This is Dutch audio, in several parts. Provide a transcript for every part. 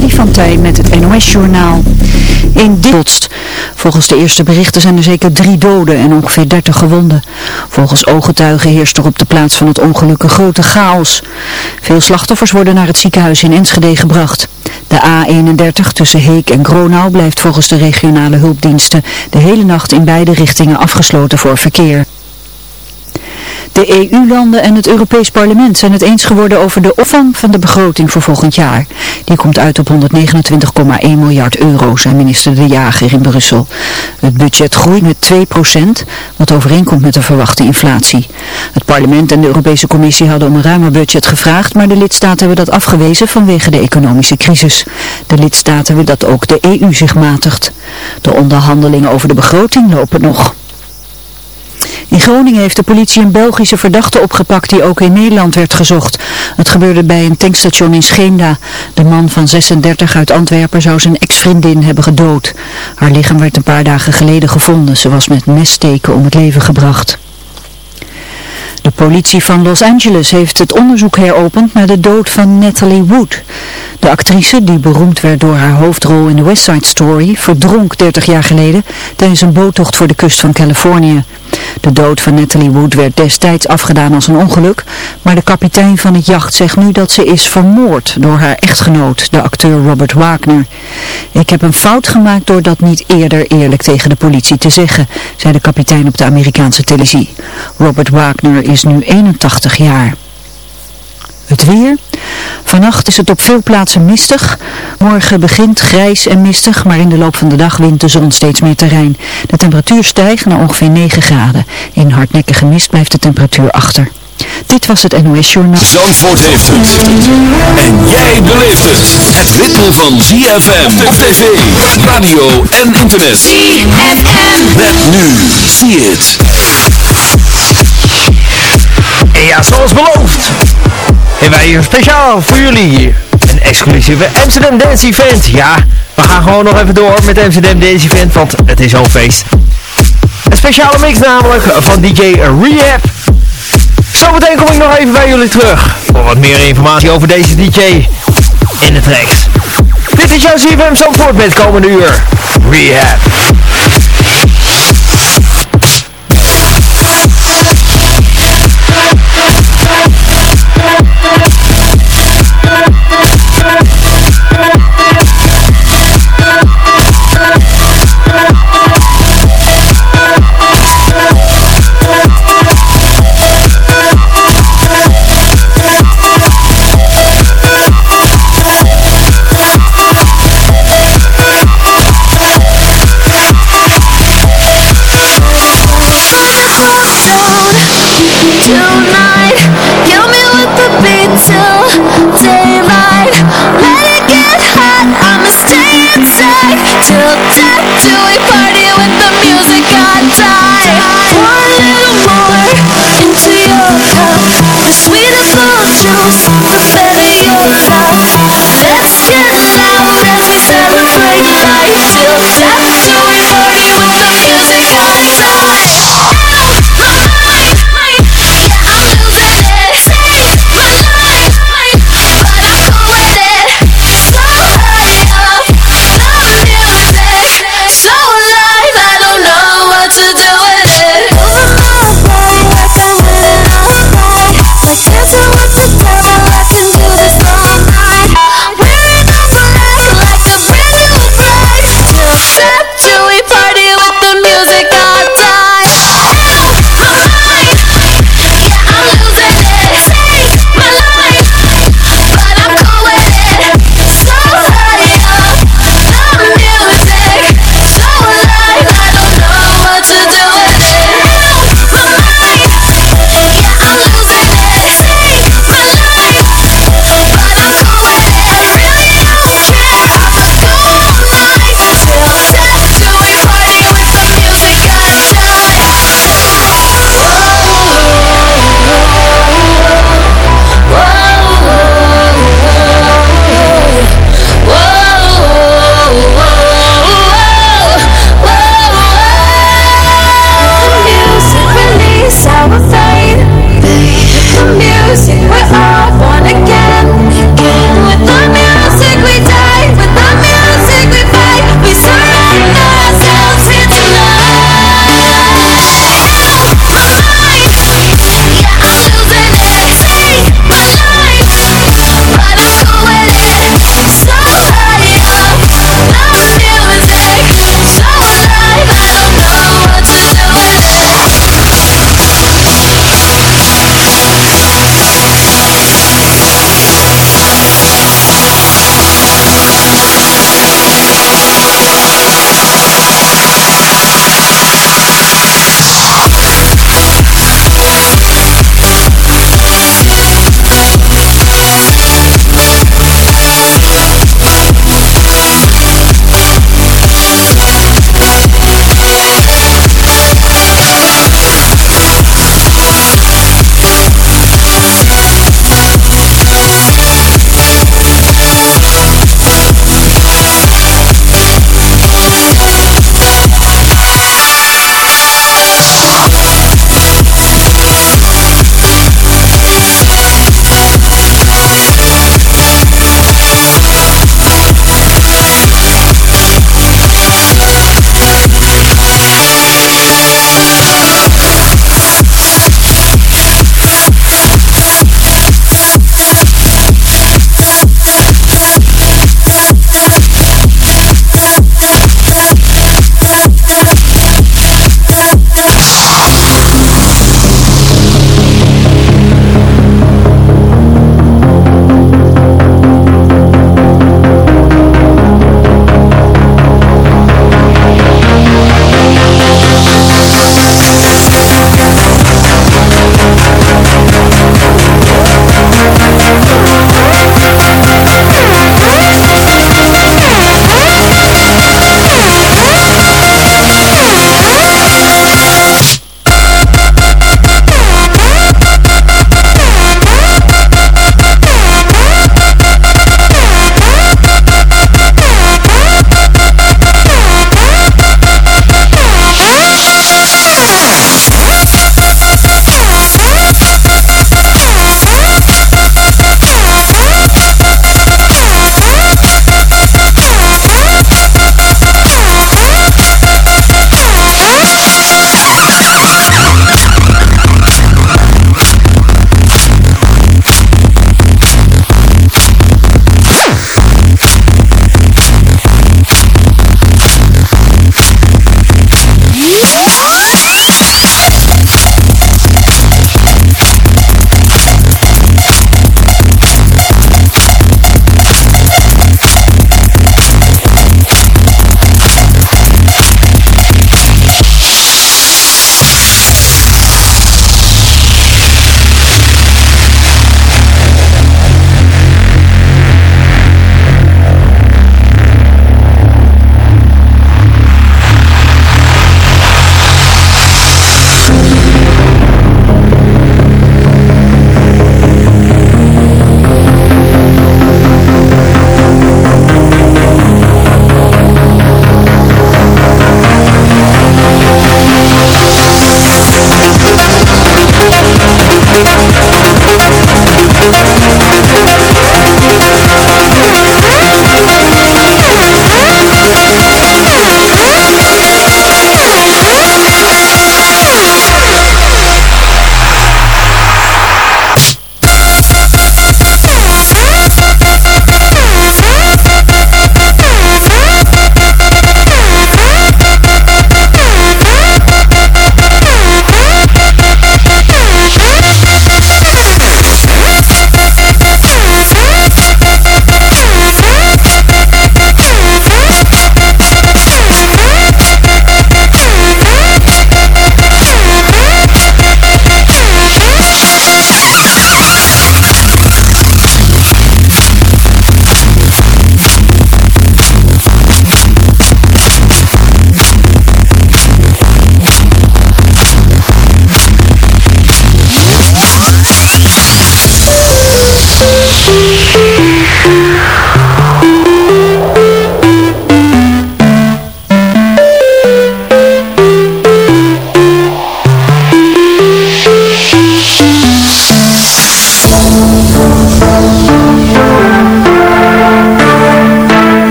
Freddy van Tijn met het NOS-journaal. In Dilst. Volgens de eerste berichten zijn er zeker drie doden en ongeveer 30 gewonden. Volgens ooggetuigen heerst er op de plaats van het ongeluk een grote chaos. Veel slachtoffers worden naar het ziekenhuis in Enschede gebracht. De A31 tussen Heek en Gronau blijft volgens de regionale hulpdiensten de hele nacht in beide richtingen afgesloten voor verkeer. De EU-landen en het Europees Parlement zijn het eens geworden over de opvang van de begroting voor volgend jaar. Die komt uit op 129,1 miljard euro, zei minister De Jager in Brussel. Het budget groeit met 2%, wat overeenkomt met de verwachte inflatie. Het parlement en de Europese Commissie hadden om een ruimer budget gevraagd, maar de lidstaten hebben dat afgewezen vanwege de economische crisis. De lidstaten willen dat ook de EU zich matigt. De onderhandelingen over de begroting lopen nog. In Groningen heeft de politie een Belgische verdachte opgepakt die ook in Nederland werd gezocht. Het gebeurde bij een tankstation in Scheemda. De man van 36 uit Antwerpen zou zijn ex-vriendin hebben gedood. Haar lichaam werd een paar dagen geleden gevonden. Ze was met messteken om het leven gebracht. De politie van Los Angeles heeft het onderzoek heropend naar de dood van Natalie Wood. De actrice, die beroemd werd door haar hoofdrol in The West Side Story, verdronk 30 jaar geleden tijdens een boottocht voor de kust van Californië. De dood van Natalie Wood werd destijds afgedaan als een ongeluk, maar de kapitein van het jacht zegt nu dat ze is vermoord door haar echtgenoot, de acteur Robert Wagner. Ik heb een fout gemaakt door dat niet eerder eerlijk tegen de politie te zeggen, zei de kapitein op de Amerikaanse televisie. Robert Wagner is nu 81 jaar. Het weer. Vannacht is het op veel plaatsen mistig. Morgen begint grijs en mistig, maar in de loop van de dag wint de zon steeds meer terrein. De temperatuur stijgt naar ongeveer 9 graden. In hardnekkige mist blijft de temperatuur achter. Dit was het NOS Journaal. Zandvoort heeft het. En jij beleeft het. Het ritme van ZFM op tv, radio en internet. ZFM. Met nu. See it. En ja, zoals beloofd, hebben wij hier speciaal voor jullie een exclusieve Amsterdam Dance Event. Ja, we gaan gewoon nog even door met Amsterdam Dance Event, want het is al feest. Een speciale mix namelijk van DJ Rehab. Zometeen kom ik nog even bij jullie terug voor wat meer informatie over deze DJ in de tracks. Dit is jouw CFM Zandvoort met komende uur. Rehab. Yes.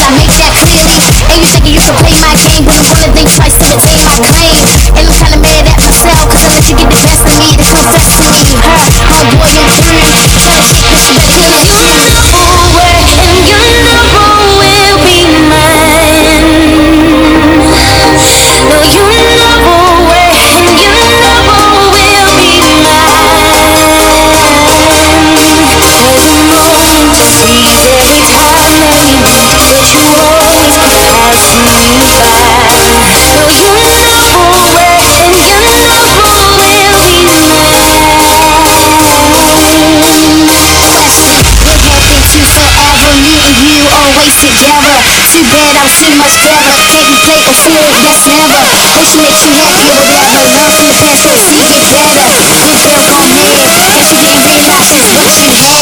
I make that clearly? And you thinking you can play my game, but I'm gonna think twice to retain my claim. And I'm kinda mad at myself, cause I let you get the best of me. This confess to me, her, Sinatra, you happy, San Francisco, Florida. Put that on me. That's what it means. I said, yes, it.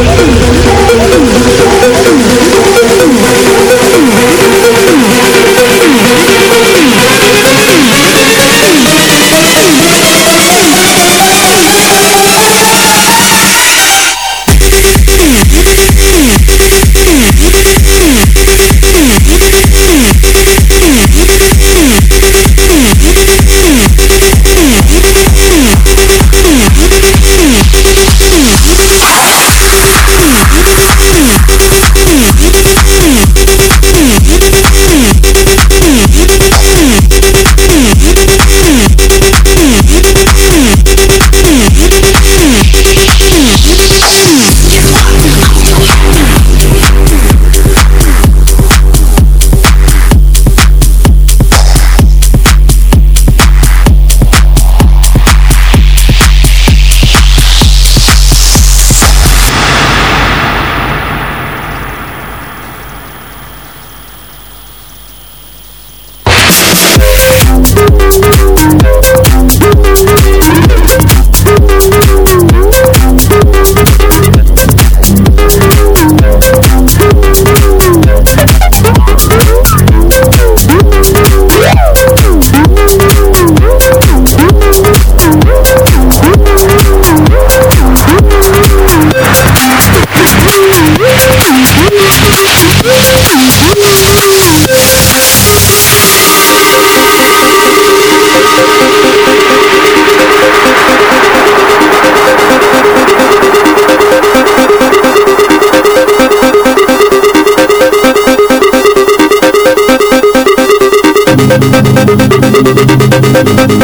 日本で待つ! Thank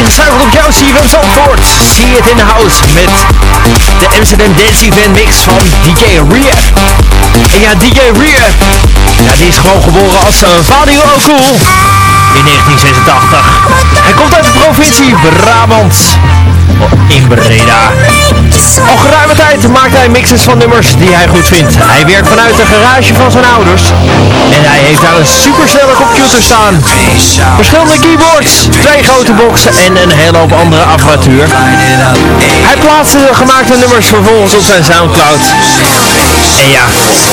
ingeschakeld op jouw CFM Zandvoort. See it in the house met de Amsterdam Dance Event mix van DJ Ria. En ja, DJ Ria, ja, die is gewoon geboren als uh, Vadio Cool in 1986. Hij komt uit de provincie Brabant in Breda. Al geruime tijd maakt hij mixes van nummers die hij goed vindt. Hij werkt vanuit de garage van zijn ouders. En hij heeft daar een supersnelle computer staan. Verschillende keyboards, twee grote boxen en een hele hoop andere apparatuur. Hij plaatst de gemaakte nummers vervolgens op zijn Soundcloud. En ja,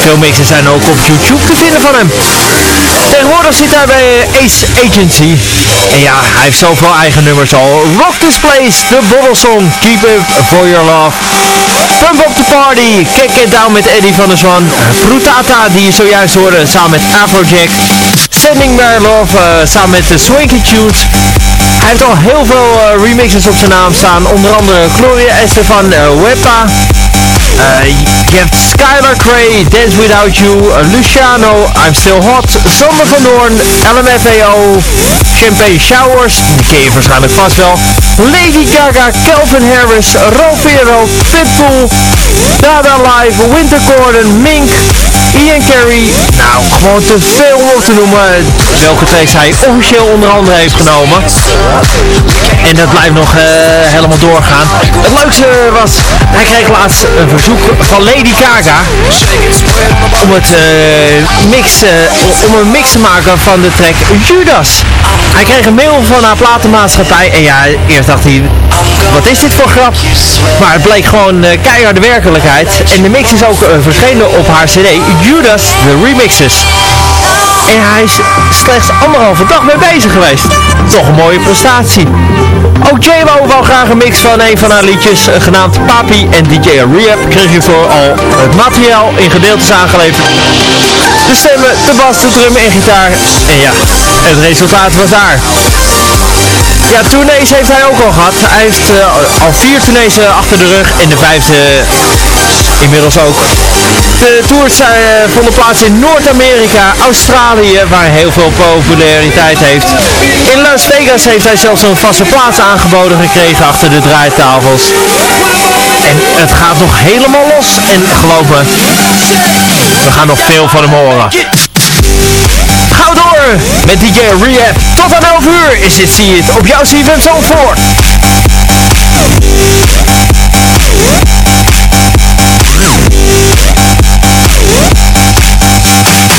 veel mixes zijn ook op YouTube te vinden van hem. Tegenwoordig zit hij bij Ace Agency. En ja, hij heeft zoveel eigen nummers al. Rock Displays, The Bottle Song, Keep It For Your Love. Pump Up The Party, Kick It Down met Eddie van der Zwan. Frutata, die je zojuist hoorde, samen met Afrojack. Sending My Love, uh, samen met de Swanky Tunes. Hij heeft al heel veel uh, remixes op zijn naam staan. Onder andere Gloria Estefan uh. Uh, je hebt Skylar Cray, Dance Without You, Luciano, I'm Still Hot, Sander van Doorn, LMFAO, Champagne Showers, die ken je waarschijnlijk vast wel, Lady Gaga, Calvin Harris, Rovero, Pitbull, Dada Live, Winter Gordon, Mink, Ian Carey, nou gewoon te veel om op te noemen welke tracks hij officieel onder andere heeft genomen. En dat blijft nog uh, helemaal doorgaan. Het leukste was, hij kreeg laatst een verzoek van Lady Gaga om, het, uh, mix, uh, om een mix te maken van de track Judas. Hij kreeg een mail van haar platenmaatschappij en ja, eerst dacht hij, wat is dit voor grap? Maar het bleek gewoon keiharde werkelijkheid. En de mix is ook verschenen op haar cd, Judas, de remixes. En hij is slechts anderhalve dag mee bezig geweest. Toch een mooie prestatie. Ook J-Lo wou graag een mix van een van haar liedjes, genaamd Papi en DJ Rehab, kreeg je voor al het materiaal in gedeeltes aangeleverd. De stemmen, de bas, de drum en gitaar. En ja, het resultaat was daar. Ja, tournees heeft hij ook al gehad. Hij heeft uh, al vier tournees uh, achter de rug en de vijfde inmiddels ook. De tours vonden plaats in Noord-Amerika, Australië, waar heel veel populariteit heeft. In Las Vegas heeft hij zelfs een vaste plaats aangeboden gekregen achter de draaitafels. En het gaat nog helemaal los. En geloof me, we gaan nog veel van hem horen. Gauw door met DJ Rehab. Tot aan 11 uur is dit zie het op jouw CFM Zandvoort.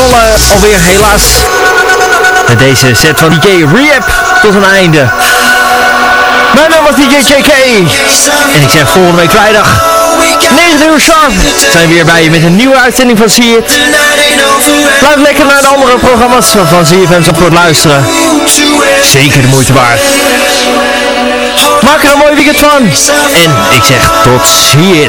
Alweer helaas met deze set van DJ Rehab tot een einde. Mijn naam was DJ JK. En ik zeg volgende week vrijdag 9 uur sharp zijn we weer bij je met een nieuwe uitzending van See It. Blijf lekker naar de andere programma's van ZFM Zandvoort luisteren. Zeker de moeite waard. Maak er een mooi weekend van. En ik zeg tot See